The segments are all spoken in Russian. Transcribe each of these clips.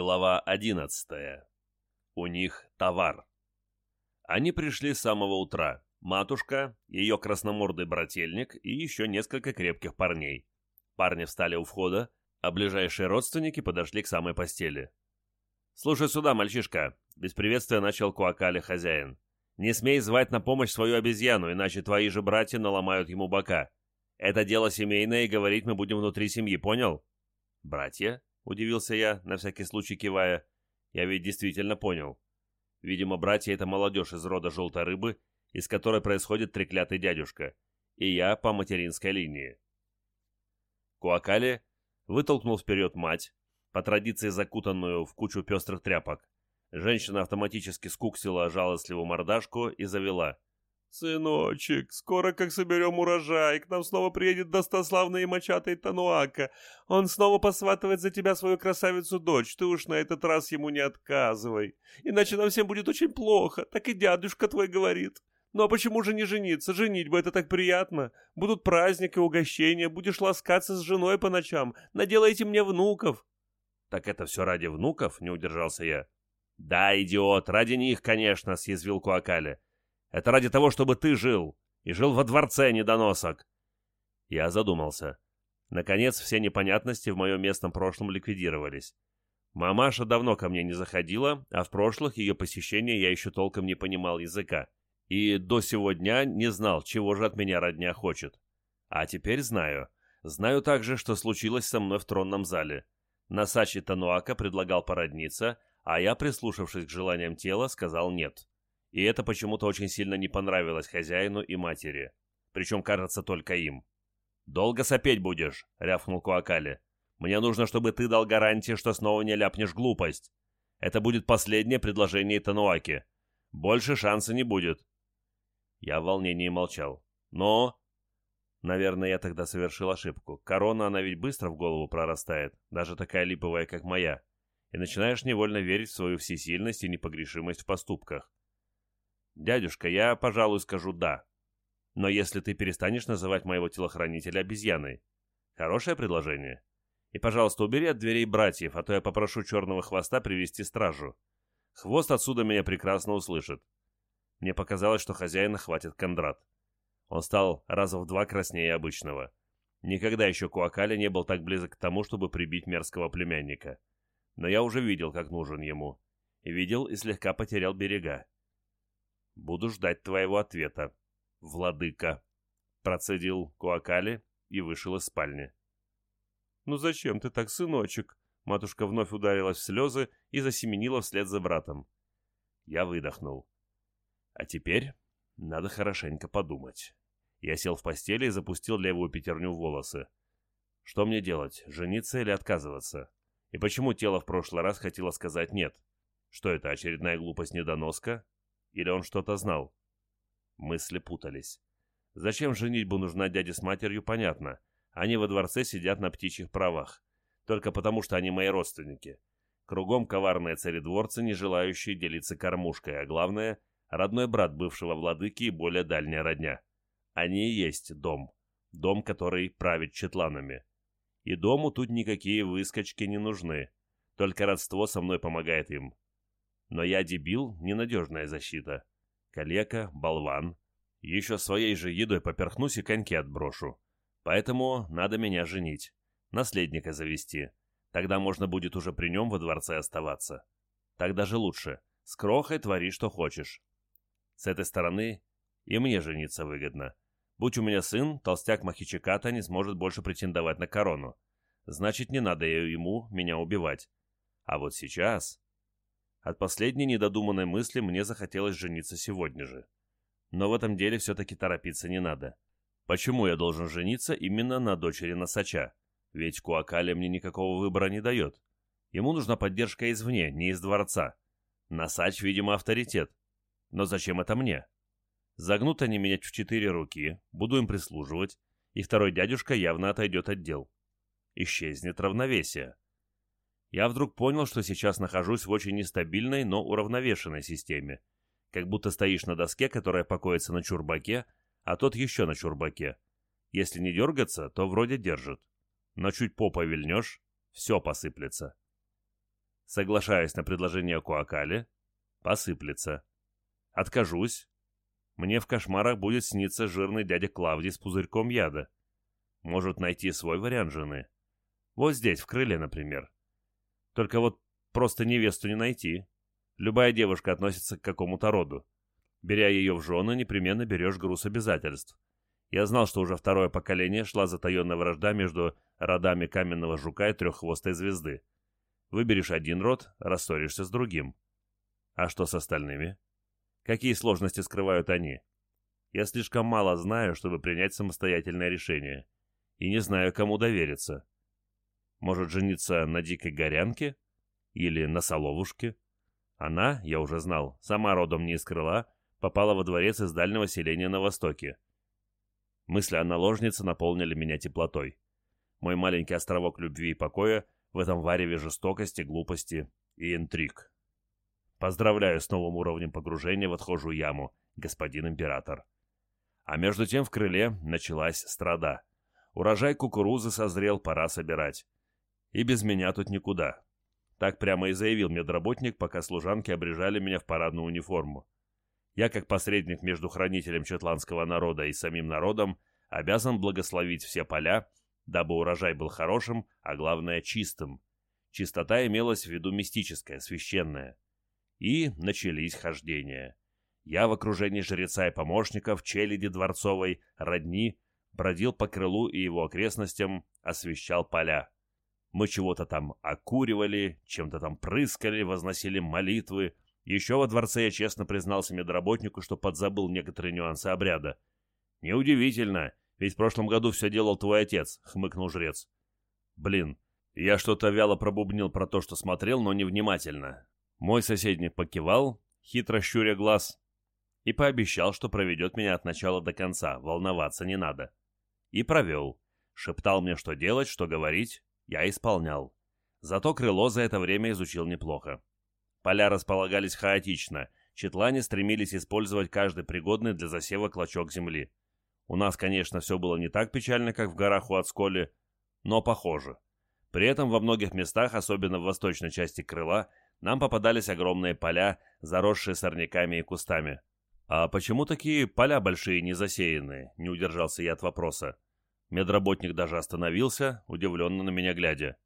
Глава 11. У них товар. Они пришли с самого утра. Матушка, ее красномордый брательник и еще несколько крепких парней. Парни встали у входа, а ближайшие родственники подошли к самой постели. «Слушай сюда, мальчишка», — без приветствия начал Куакали хозяин. «Не смей звать на помощь свою обезьяну, иначе твои же братья наломают ему бока. Это дело семейное, и говорить мы будем внутри семьи, понял?» «Братья?» Удивился я, на всякий случай кивая. Я ведь действительно понял. Видимо, братья — это молодежь из рода желтой рыбы, из которой происходит треклятый дядюшка. И я по материнской линии. Куакали вытолкнул вперед мать, по традиции закутанную в кучу пестрых тряпок. Женщина автоматически скуксила жалостливую мордашку и завела. «Сыночек, скоро как соберем урожай, к нам снова приедет достославный и мочатый Тануака. Он снова посватывает за тебя свою красавицу-дочь, ты уж на этот раз ему не отказывай. Иначе нам всем будет очень плохо, так и дядюшка твой говорит. Ну а почему же не жениться? Женить бы это так приятно. Будут праздник и угощения, будешь ласкаться с женой по ночам, наделайте мне внуков». «Так это все ради внуков?» — не удержался я. «Да, идиот, ради них, конечно», — съязвил Куакали. Это ради того, чтобы ты жил. И жил во дворце, недоносок. Я задумался. Наконец, все непонятности в моем местном прошлом ликвидировались. Мамаша давно ко мне не заходила, а в прошлых ее посещения я еще толком не понимал языка. И до сего дня не знал, чего же от меня родня хочет. А теперь знаю. Знаю также, что случилось со мной в тронном зале. Насачи Тануака предлагал породниться, а я, прислушавшись к желаниям тела, сказал «нет». И это почему-то очень сильно не понравилось хозяину и матери. Причем, кажется, только им. «Долго сопеть будешь?» — рявкнул Куакали. «Мне нужно, чтобы ты дал гарантии, что снова не ляпнешь глупость. Это будет последнее предложение Тануаки. Больше шанса не будет». Я в волнении молчал. «Но...» Наверное, я тогда совершил ошибку. Корона, она ведь быстро в голову прорастает, даже такая липовая, как моя. И начинаешь невольно верить в свою всесильность и непогрешимость в поступках. «Дядюшка, я, пожалуй, скажу «да». Но если ты перестанешь называть моего телохранителя обезьяной. Хорошее предложение? И, пожалуйста, убери от дверей братьев, а то я попрошу черного хвоста привести стражу. Хвост отсюда меня прекрасно услышит». Мне показалось, что хозяина хватит Кондрат. Он стал раза в два краснее обычного. Никогда еще Куакали не был так близок к тому, чтобы прибить мерзкого племянника. Но я уже видел, как нужен ему. Видел и слегка потерял берега. Буду ждать твоего ответа, владыка, процедил Куакали и вышел из спальни. Ну зачем ты так, сыночек? Матушка вновь ударилась в слезы и засеменила вслед за братом. Я выдохнул. А теперь надо хорошенько подумать. Я сел в постели и запустил левую пятерню в волосы. Что мне делать, жениться или отказываться? И почему тело в прошлый раз хотело сказать «нет»? Что это, очередная глупость-недоноска? Или он что-то знал? Мысли путались. Зачем женитьбу нужна дяде с матерью, понятно. Они во дворце сидят на птичьих правах. Только потому, что они мои родственники. Кругом коварные царедворцы, не желающие делиться кормушкой, а главное, родной брат бывшего владыки и более дальняя родня. Они и есть дом. Дом, который правит четланами. И дому тут никакие выскочки не нужны. Только родство со мной помогает им. Но я дебил, ненадежная защита. Калека, болван. Еще своей же едой поперхнусь и коньки отброшу. Поэтому надо меня женить. Наследника завести. Тогда можно будет уже при нем во дворце оставаться. Так даже лучше. С крохой твори, что хочешь. С этой стороны и мне жениться выгодно. Будь у меня сын, толстяк Махичиката не сможет больше претендовать на корону. Значит, не надо ему меня убивать. А вот сейчас... От последней недодуманной мысли мне захотелось жениться сегодня же. Но в этом деле все-таки торопиться не надо. Почему я должен жениться именно на дочери Носача? Ведь Куакали мне никакого выбора не дает. Ему нужна поддержка извне, не из дворца. Носач, видимо, авторитет. Но зачем это мне? Загнут они меня в четыре руки, буду им прислуживать, и второй дядюшка явно отойдет от дел. Исчезнет равновесие я вдруг понял, что сейчас нахожусь в очень нестабильной, но уравновешенной системе. Как будто стоишь на доске, которая покоится на чурбаке, а тот еще на чурбаке. Если не дергаться, то вроде держит. Но чуть попой вильнешь, все посыплется. Соглашаюсь на предложение Куакали, посыплется. Откажусь. Мне в кошмарах будет сниться жирный дядя Клавдий с пузырьком яда. Может найти свой вариант жены. Вот здесь, в крыле, например. Только вот просто невесту не найти. Любая девушка относится к какому-то роду. Беря ее в жены, непременно берешь груз обязательств. Я знал, что уже второе поколение шла затаенная вражда между родами каменного жука и треххвостой звезды. Выберешь один род, рассоришься с другим. А что с остальными? Какие сложности скрывают они? Я слишком мало знаю, чтобы принять самостоятельное решение. И не знаю, кому довериться. Может, жениться на дикой горянке? Или на соловушке? Она, я уже знал, сама родом не из крыла, попала во дворец из дальнего селения на востоке. Мысли о наложнице наполнили меня теплотой. Мой маленький островок любви и покоя в этом вареве жестокости, глупости и интриг. Поздравляю с новым уровнем погружения в отхожую яму, господин император. А между тем в крыле началась страда. Урожай кукурузы созрел, пора собирать. И без меня тут никуда. Так прямо и заявил медработник, пока служанки обрежали меня в парадную униформу. Я, как посредник между хранителем четландского народа и самим народом, обязан благословить все поля, дабы урожай был хорошим, а главное чистым. Чистота имелась в виду мистическая, священная. И начались хождения. Я в окружении жреца и помощников, челяди дворцовой, родни, бродил по крылу и его окрестностям, освещал поля. Мы чего-то там окуривали, чем-то там прыскали, возносили молитвы. Еще во дворце я честно признался медработнику, что подзабыл некоторые нюансы обряда. Неудивительно, ведь в прошлом году все делал твой отец, хмыкнул жрец. Блин, я что-то вяло пробубнил про то, что смотрел, но невнимательно. Мой соседник покивал, хитро щуря глаз, и пообещал, что проведет меня от начала до конца, волноваться не надо. И провел. Шептал мне, что делать, что говорить. Я исполнял. Зато крыло за это время изучил неплохо. Поля располагались хаотично. Четлане стремились использовать каждый пригодный для засева клочок земли. У нас, конечно, все было не так печально, как в горах у Ацколи, но похоже. При этом во многих местах, особенно в восточной части крыла, нам попадались огромные поля, заросшие сорняками и кустами. «А почему такие поля большие не засеянные?» – не удержался я от вопроса. Медработник даже остановился, удивленно на меня глядя.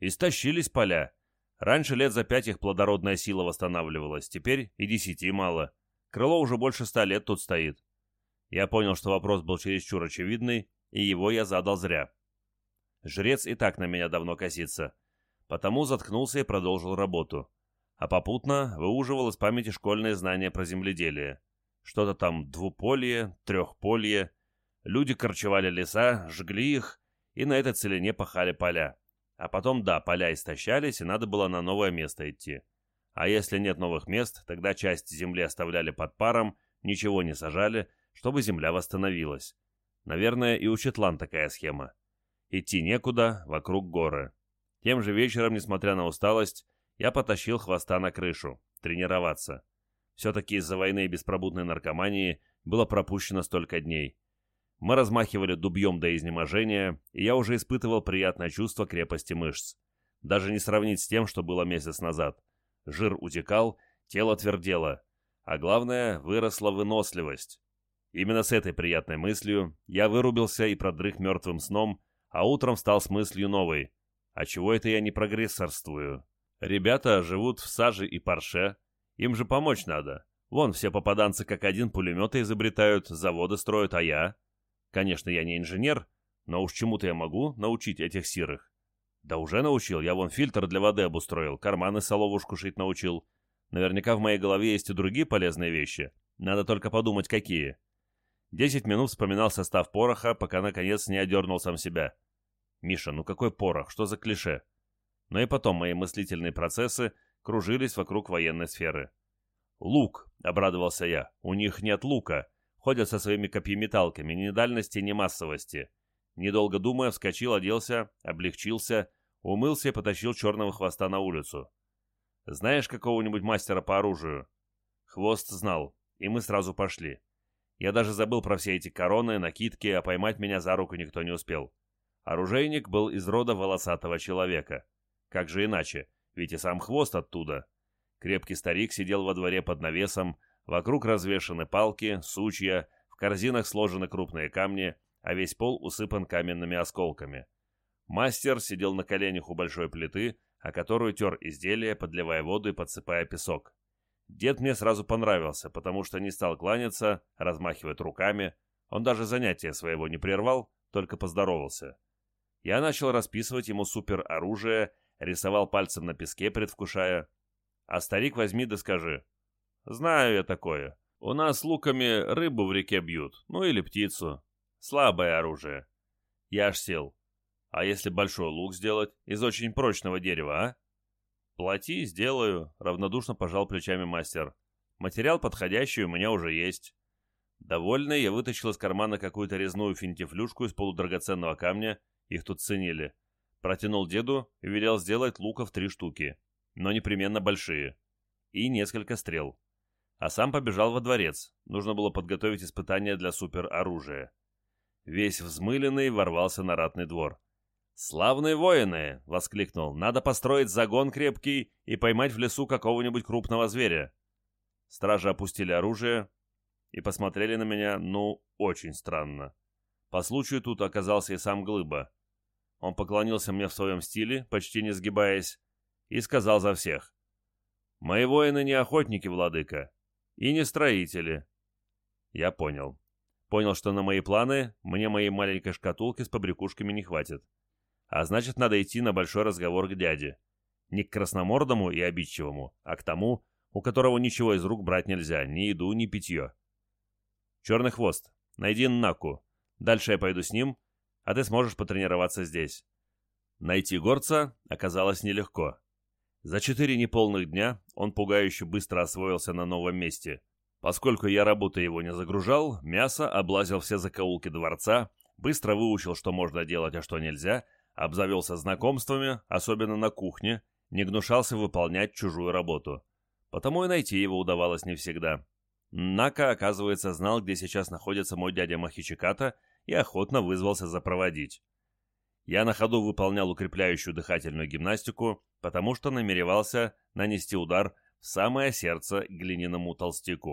«Истощились поля. Раньше лет за пять их плодородная сила восстанавливалась, теперь и десяти мало. Крыло уже больше ста лет тут стоит. Я понял, что вопрос был чересчур очевидный, и его я задал зря. Жрец и так на меня давно косится. Потому заткнулся и продолжил работу. А попутно выуживал из памяти школьные знания про земледелие. Что-то там двуполье, трехполье. Люди корчевали леса, жгли их, и на этой целине пахали поля. А потом, да, поля истощались, и надо было на новое место идти. А если нет новых мест, тогда часть земли оставляли под паром, ничего не сажали, чтобы земля восстановилась. Наверное, и у Четлан такая схема. Идти некуда, вокруг горы. Тем же вечером, несмотря на усталость, я потащил хвоста на крышу, тренироваться. Все-таки из-за войны и беспробудной наркомании было пропущено столько дней. Мы размахивали дубьем до изнеможения, и я уже испытывал приятное чувство крепости мышц. Даже не сравнить с тем, что было месяц назад. Жир утекал, тело твердело. А главное, выросла выносливость. Именно с этой приятной мыслью я вырубился и продрых мертвым сном, а утром встал с мыслью новой. А чего это я не прогрессорствую? Ребята живут в саже и парше. Им же помочь надо. Вон, все попаданцы как один пулеметы изобретают, заводы строят, а я? Конечно, я не инженер, но уж чему-то я могу научить этих сирых. Да уже научил, я вон фильтр для воды обустроил, карманы соловушку шить научил. Наверняка в моей голове есть и другие полезные вещи. Надо только подумать, какие. Десять минут вспоминал состав пороха, пока наконец не одернул сам себя. Миша, ну какой порох, что за клише? Но и потом мои мыслительные процессы кружились вокруг военной сферы. «Лук», — обрадовался я, — «у них нет лука. Ходят со своими копьеметалками, ни дальности, ни массовости». Недолго думая, вскочил, оделся, облегчился, умылся и потащил черного хвоста на улицу. «Знаешь какого-нибудь мастера по оружию?» Хвост знал, и мы сразу пошли. Я даже забыл про все эти короны, накидки, а поймать меня за руку никто не успел. Оружейник был из рода волосатого человека. Как же иначе? ведь и сам хвост оттуда. Крепкий старик сидел во дворе под навесом, вокруг развешаны палки, сучья, в корзинах сложены крупные камни, а весь пол усыпан каменными осколками. Мастер сидел на коленях у большой плиты, о которую тер изделие, подливая воду и подсыпая песок. Дед мне сразу понравился, потому что не стал кланяться, размахивать руками. Он даже занятия своего не прервал, только поздоровался. Я начал расписывать ему супероружие, рисовал пальцем на песке, предвкушая. А старик возьми да скажи. Знаю я такое. У нас луками рыбу в реке бьют, ну или птицу. Слабое оружие. Я аж сел. А если большой лук сделать из очень прочного дерева, а? Плати, сделаю, равнодушно пожал плечами мастер. Материал подходящий у меня уже есть. Довольный, я вытащил из кармана какую-то резную финтифлюшку из полудрагоценного камня, их тут ценили. Протянул деду и велел сделать луков три штуки, но непременно большие. И несколько стрел. А сам побежал во дворец. Нужно было подготовить испытания для супероружия. Весь взмыленный ворвался на ратный двор. «Славные воины!» — воскликнул. «Надо построить загон крепкий и поймать в лесу какого-нибудь крупного зверя». Стражи опустили оружие и посмотрели на меня, ну, очень странно. По случаю тут оказался и сам Глыба. Он поклонился мне в своем стиле, почти не сгибаясь, и сказал за всех. «Мои воины не охотники, владыка, и не строители». Я понял. Понял, что на мои планы мне моей маленькой шкатулки с побрякушками не хватит. А значит, надо идти на большой разговор к дяде. Не к красномордому и обидчивому, а к тому, у которого ничего из рук брать нельзя, ни еду, ни питье. Черный хвост, найди Наку. Дальше я пойду с ним, а ты сможешь потренироваться здесь. Найти горца оказалось нелегко. За четыре неполных дня он пугающе быстро освоился на новом месте. Поскольку я работы его не загружал, мясо облазил все закоулки дворца, быстро выучил, что можно делать, а что нельзя, обзавелся знакомствами, особенно на кухне, не гнушался выполнять чужую работу. Потому и найти его удавалось не всегда. Нака, оказывается, знал, где сейчас находится мой дядя Махичиката, и охотно вызвался запроводить. Я на ходу выполнял укрепляющую дыхательную гимнастику, потому что намеревался нанести удар в самое сердце глиняному толстяку.